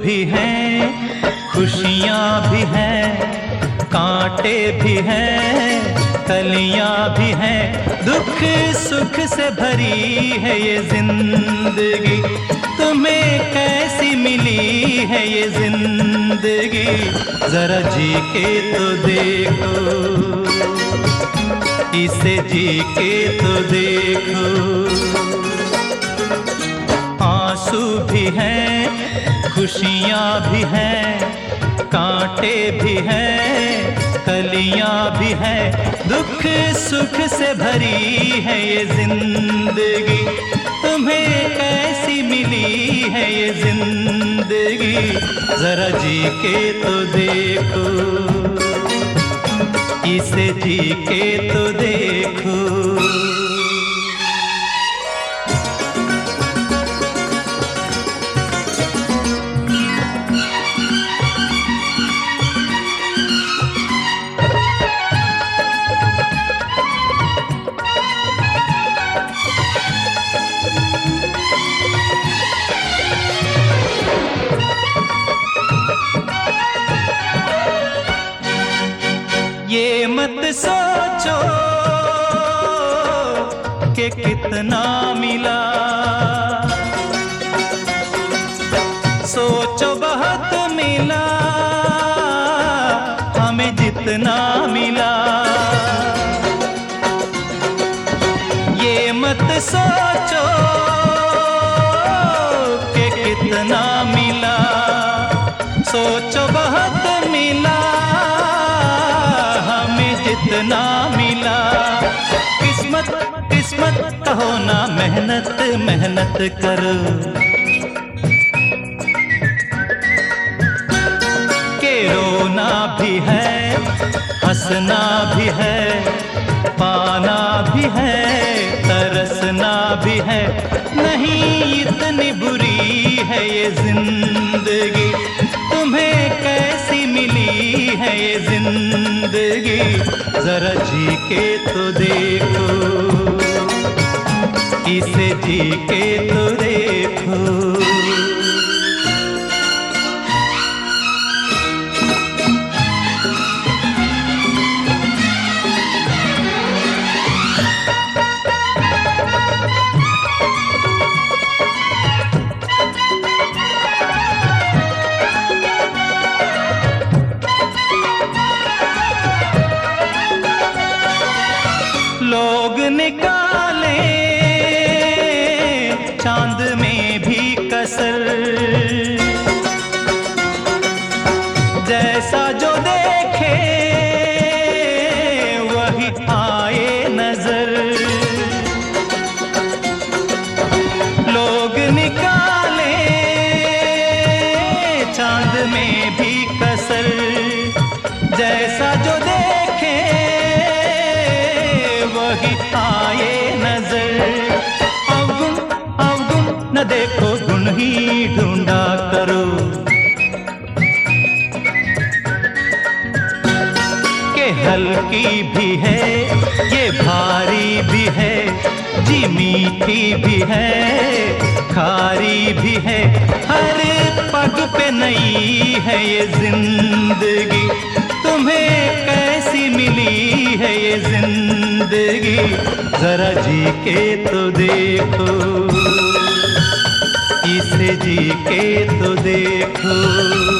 भी हैं, खुशियाँ भी हैं, कांटे भी हैं, कलियाँ भी हैं, दुख सुख से भरी है ये ज़िंदगी। तुम्हें कैसी मिली है ये ज़िंदगी? जरा जी के तो देखो, इसे जी के तो देखो। आँसू भी हैं खुशियाँ भी हैं, कांटे भी हैं, कलियाँ भी हैं, दुख सुख से भरी है ये ज़िंदगी। तुम्हें कैसी मिली है ये ज़िंदगी? जरा जी के तो देखो, इसे जी के तो देखो। सोचो कि कितना मिला। सोचो बहुत मिला, हमें जितना मिला। ये मत सोचो कि कितना मिला। सोचो बहुत कहो ना मेहनत मेहनत करो। के रोना भी है, हंसना भी है, पाना भी है, तरसना भी है। नहीं इतनी बुरी है ये ज़िंदगी, तुम्हें कैसी मिली है ये ज़िंदगी? जरा जी के तो देखो। इसे जी के तो देखो। लोग निकाले जैसा जो देखे, वही आए नज़र। अवगुण अवगुण न देखो, गुण ही ढूंढा करो। के हल्की भी है, ये भारी भी है, जी मीठी भी है, खारी भी है, हर पग पे नई है ये ज़िंदगी। ज़िंदगी जरा जी के तो देखो। इसे जी के तो देखो।